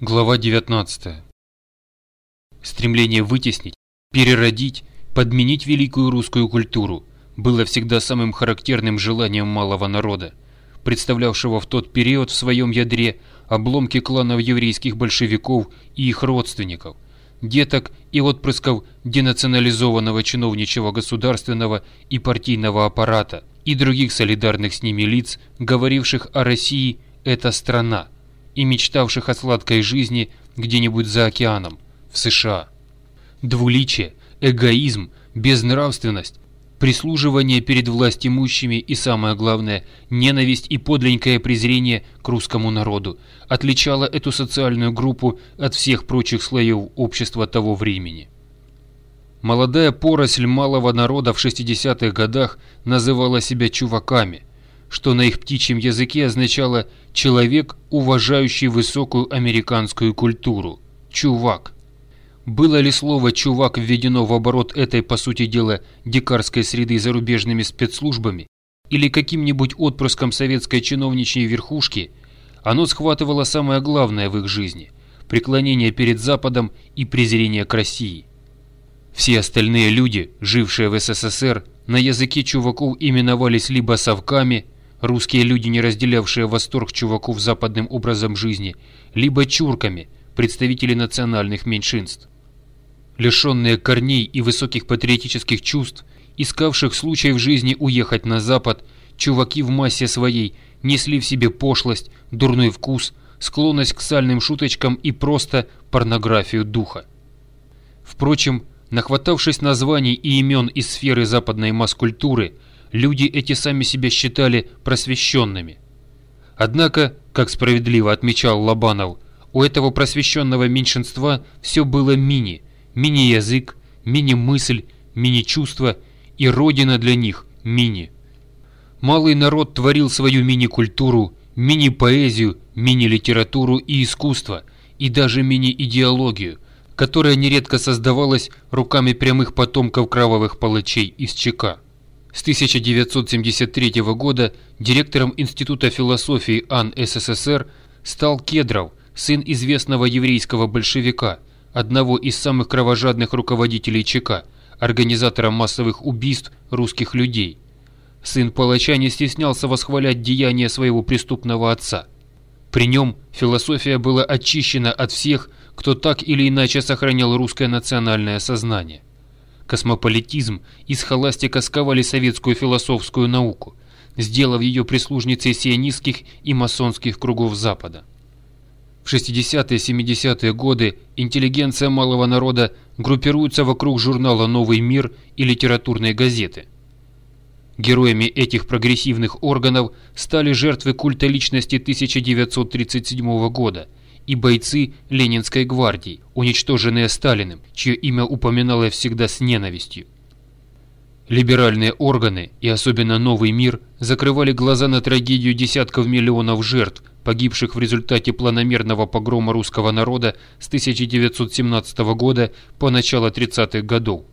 Глава 19. Стремление вытеснить, переродить, подменить великую русскую культуру было всегда самым характерным желанием малого народа, представлявшего в тот период в своем ядре обломки кланов еврейских большевиков и их родственников, деток и отпрысков денационализованного чиновничьего государственного и партийного аппарата и других солидарных с ними лиц, говоривших о России «это страна», и мечтавших о сладкой жизни где-нибудь за океаном, в США. Двуличие, эгоизм, безнравственность, прислуживание перед властимущими и, самое главное, ненависть и подленькое презрение к русскому народу отличало эту социальную группу от всех прочих слоев общества того времени. Молодая поросль малого народа в 60-х годах называла себя чуваками – что на их птичьем языке означало «человек, уважающий высокую американскую культуру» – «чувак». Было ли слово «чувак» введено в оборот этой, по сути дела, дикарской среды зарубежными спецслужбами или каким-нибудь отпрыском советской чиновничьей верхушки, оно схватывало самое главное в их жизни – преклонение перед Западом и презрение к России. Все остальные люди, жившие в СССР, на языке чуваков именовались либо совками, русские люди, не разделявшие восторг чуваков западным образом жизни, либо чурками, представители национальных меньшинств. Лишенные корней и высоких патриотических чувств, искавших случай в жизни уехать на Запад, чуваки в массе своей несли в себе пошлость, дурной вкус, склонность к сальным шуточкам и просто порнографию духа. Впрочем, нахватавшись названий и имен из сферы западной масс-культуры, люди эти сами себя считали просвещенными. Однако, как справедливо отмечал Лобанов, у этого просвещенного меньшинства все было мини, мини-язык, мини-мысль, мини-чувство и родина для них – мини. Малый народ творил свою мини-культуру, мини-поэзию, мини-литературу и искусство, и даже мини-идеологию, которая нередко создавалась руками прямых потомков кровавых палачей из ЧК. С 1973 года директором Института философии АН СССР стал Кедров, сын известного еврейского большевика, одного из самых кровожадных руководителей ЧК, организатора массовых убийств русских людей. Сын палача не стеснялся восхвалять деяния своего преступного отца. При нем философия была очищена от всех, кто так или иначе сохранял русское национальное сознание. Космополитизм и схоластика сковали советскую философскую науку, сделав ее прислужницей сионистских и масонских кругов Запада. В 60-70-е годы интеллигенция малого народа группируется вокруг журнала «Новый мир» и литературной газеты. Героями этих прогрессивных органов стали жертвы культа личности 1937 года – и бойцы Ленинской гвардии, уничтоженные Сталиным, чье имя упоминалось всегда с ненавистью. Либеральные органы и особенно новый мир закрывали глаза на трагедию десятков миллионов жертв, погибших в результате планомерного погрома русского народа с 1917 года по начало 30-х годов.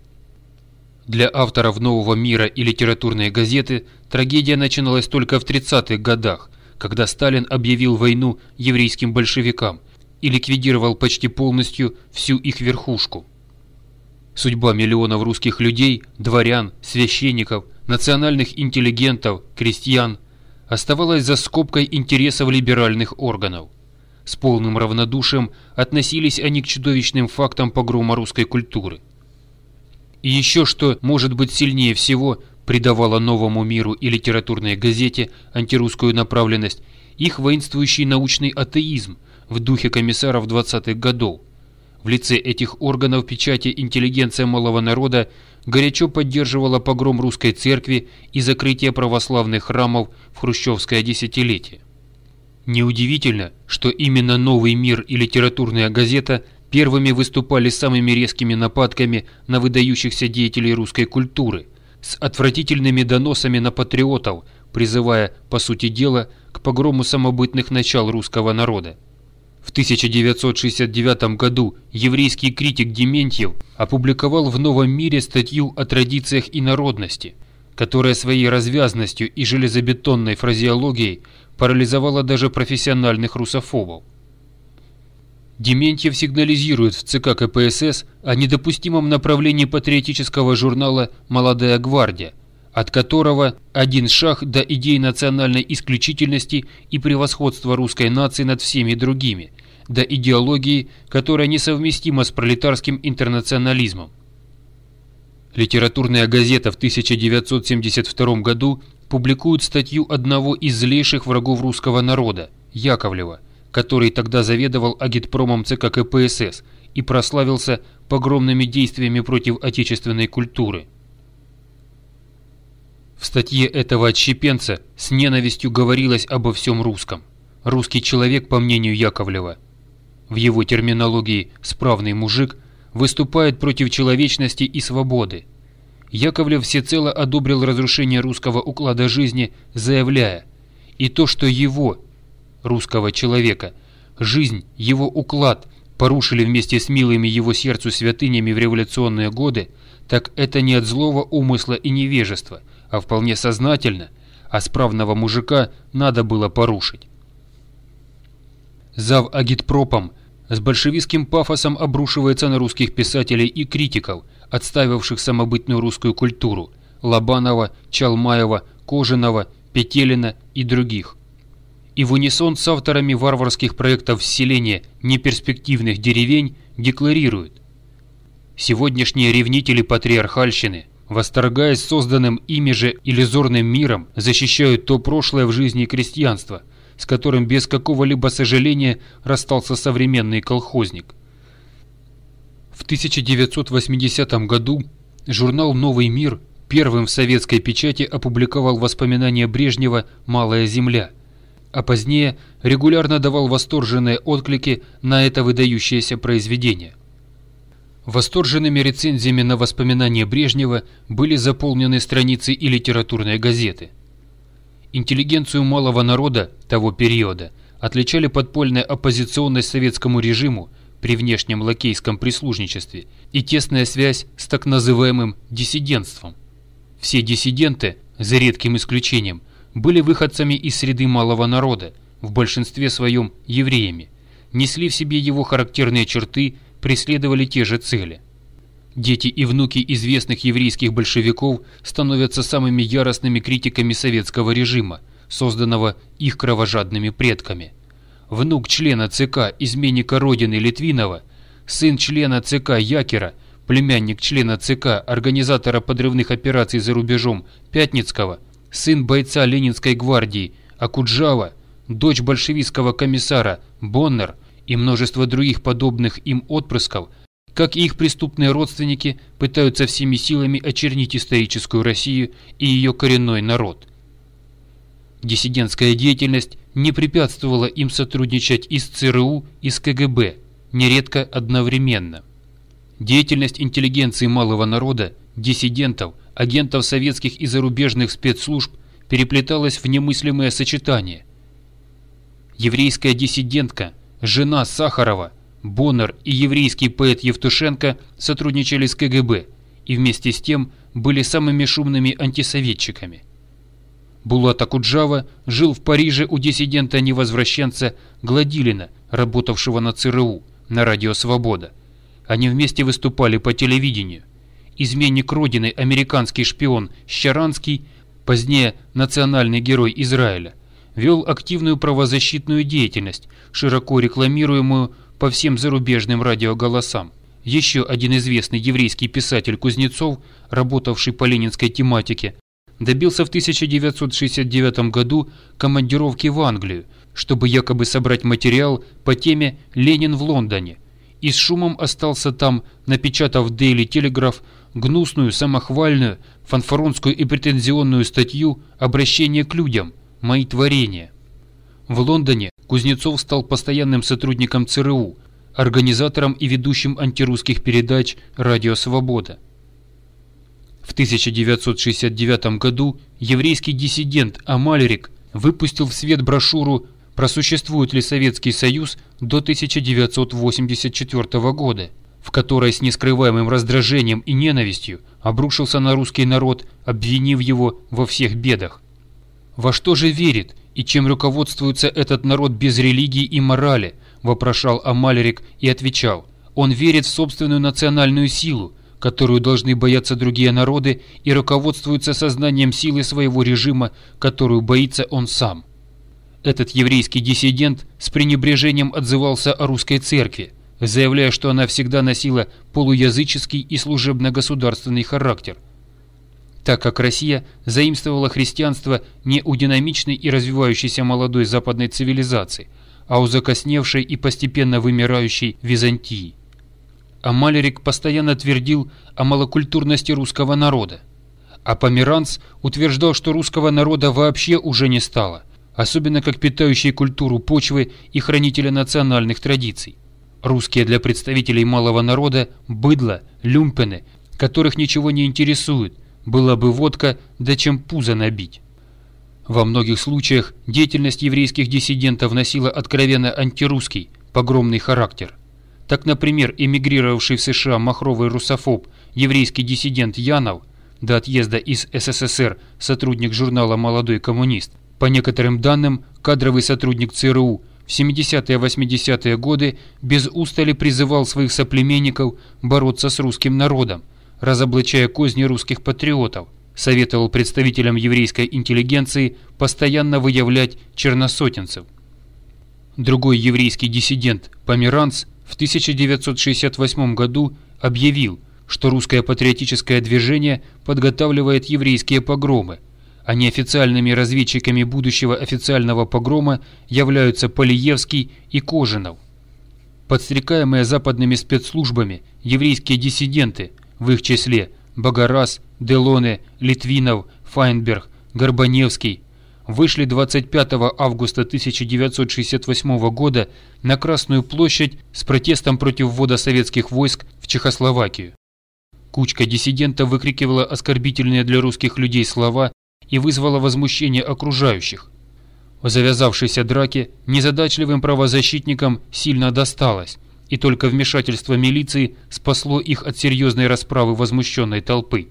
Для авторов «Нового мира» и литературной газеты трагедия начиналась только в 30-х годах – когда Сталин объявил войну еврейским большевикам и ликвидировал почти полностью всю их верхушку. Судьба миллионов русских людей, дворян, священников, национальных интеллигентов, крестьян оставалась за скобкой интересов либеральных органов. С полным равнодушием относились они к чудовищным фактам погрома русской культуры. И еще что может быть сильнее всего придавала новому миру и литературной газете антирусскую направленность, их воинствующий научный атеизм в духе комиссаров 20-х годов. В лице этих органов печати интеллигенция малого народа горячо поддерживала погром русской церкви и закрытие православных храмов в хрущевское десятилетие. Неудивительно, что именно «Новый мир» и литературная газета первыми выступали самыми резкими нападками на выдающихся деятелей русской культуры, с отвратительными доносами на патриотов, призывая, по сути дела, к погрому самобытных начал русского народа. В 1969 году еврейский критик Дементьев опубликовал в «Новом мире» статью о традициях и народности, которая своей развязностью и железобетонной фразеологией парализовала даже профессиональных русофобов. Дементьев сигнализирует в ЦК КПСС о недопустимом направлении патриотического журнала «Молодая гвардия», от которого один шаг до идеи национальной исключительности и превосходства русской нации над всеми другими, до идеологии, которая несовместима с пролетарским интернационализмом. Литературная газета в 1972 году публикует статью одного из злейших врагов русского народа, Яковлева – который тогда заведовал агитпромом ЦК КПСС и прославился погромными действиями против отечественной культуры. В статье этого отщепенца с ненавистью говорилось обо всем русском. Русский человек, по мнению Яковлева, в его терминологии «справный мужик», выступает против человечности и свободы. Яковлев всецело одобрил разрушение русского уклада жизни, заявляя, и то, что его, русского человека. Жизнь, его уклад порушили вместе с милыми его сердцу святынями в революционные годы, так это не от злого умысла и невежества, а вполне сознательно, а справного мужика надо было порушить. Зав агитпропом с большевистским пафосом обрушивается на русских писателей и критиков, отставивших самобытную русскую культуру – Лобанова, Чалмаева, Кожинова, Петелина и других и в унисон с авторами варварских проектов селения неперспективных деревень декларирует Сегодняшние ревнители патриархальщины, восторгаясь созданным ими же иллюзорным миром, защищают то прошлое в жизни крестьянства, с которым без какого-либо сожаления расстался современный колхозник. В 1980 году журнал «Новый мир» первым в советской печати опубликовал воспоминания Брежнева «Малая земля», а позднее регулярно давал восторженные отклики на это выдающееся произведение. Восторженными рецензиями на воспоминания Брежнева были заполнены страницы и литературные газеты. Интеллигенцию малого народа того периода отличали подпольная оппозиционность советскому режиму при внешнем лакейском прислужничестве и тесная связь с так называемым диссидентством. Все диссиденты, за редким исключением, были выходцами из среды малого народа, в большинстве своем евреями, несли в себе его характерные черты, преследовали те же цели. Дети и внуки известных еврейских большевиков становятся самыми яростными критиками советского режима, созданного их кровожадными предками. Внук члена ЦК, изменника Родины Литвинова, сын члена ЦК Якера, племянник члена ЦК, организатора подрывных операций за рубежом Пятницкого – сын бойца Ленинской гвардии Акуджава, дочь большевистского комиссара Боннер и множество других подобных им отпрысков, как и их преступные родственники, пытаются всеми силами очернить историческую Россию и ее коренной народ. Диссидентская деятельность не препятствовала им сотрудничать и с ЦРУ, и с КГБ, нередко одновременно. Деятельность интеллигенции малого народа, диссидентов, агентов советских и зарубежных спецслужб переплеталось в немыслимое сочетание. Еврейская диссидентка, жена Сахарова, Боннер и еврейский поэт Евтушенко сотрудничали с КГБ и вместе с тем были самыми шумными антисоветчиками. Булат Акуджава жил в Париже у диссидента-невозвращенца Гладилина, работавшего на ЦРУ, на Радио Свобода. Они вместе выступали по телевидению изменник Родины, американский шпион Щаранский, позднее национальный герой Израиля, вел активную правозащитную деятельность, широко рекламируемую по всем зарубежным радиоголосам. Еще один известный еврейский писатель Кузнецов, работавший по ленинской тематике, добился в 1969 году командировки в Англию, чтобы якобы собрать материал по теме «Ленин в Лондоне», и с шумом остался там, напечатав Daily Telegraph гнусную, самохвальную, фанфаронскую и претензионную статью «Обращение к людям. Мои творения». В Лондоне Кузнецов стал постоянным сотрудником ЦРУ, организатором и ведущим антирусских передач «Радио Свобода». В 1969 году еврейский диссидент Амалерик выпустил в свет брошюру «Просуществует ли Советский Союз до 1984 года», в которой с нескрываемым раздражением и ненавистью обрушился на русский народ, обвинив его во всех бедах. Во что же верит и чем руководствуется этот народ без религии и морали, – вопрошал Амалерик и отвечал. «Он верит в собственную национальную силу, которую должны бояться другие народы, и руководствуется сознанием силы своего режима, которую боится он сам». Этот еврейский диссидент с пренебрежением отзывался о русской церкви, заявляя, что она всегда носила полуязыческий и служебно-государственный характер – так как Россия заимствовала христианство не у динамичной и развивающейся молодой западной цивилизации, а у закосневшей и постепенно вымирающей Византии. А Малерик постоянно твердил о малокультурности русского народа. А Померанц утверждал, что русского народа вообще уже не стало, особенно как питающей культуру почвы и хранителя национальных традиций. Русские для представителей малого народа – быдло, люмпены, которых ничего не интересует, была бы водка, да чем пузо набить. Во многих случаях деятельность еврейских диссидентов носила откровенно антирусский, погромный характер. Так, например, эмигрировавший в США махровый русофоб, еврейский диссидент Янов, до отъезда из СССР сотрудник журнала «Молодой коммунист», по некоторым данным, кадровый сотрудник ЦРУ в 70-80-е годы без устали призывал своих соплеменников бороться с русским народом, разоблачая козни русских патриотов, советовал представителям еврейской интеллигенции постоянно выявлять черносотенцев. Другой еврейский диссидент Померанц в 1968 году объявил, что русское патриотическое движение подготавливает еврейские погромы, а неофициальными разведчиками будущего официального погрома являются Полиевский и Кожинов. Подстрекаемые западными спецслужбами еврейские диссиденты в их числе Богораз, Делоне, Литвинов, Файнберг, Горбаневский, вышли 25 августа 1968 года на Красную площадь с протестом против ввода советских войск в Чехословакию. Кучка диссидентов выкрикивала оскорбительные для русских людей слова и вызвала возмущение окружающих. В завязавшейся драке незадачливым правозащитникам сильно досталось – и только вмешательство милиции спасло их от серьезной расправы возмущенной толпы.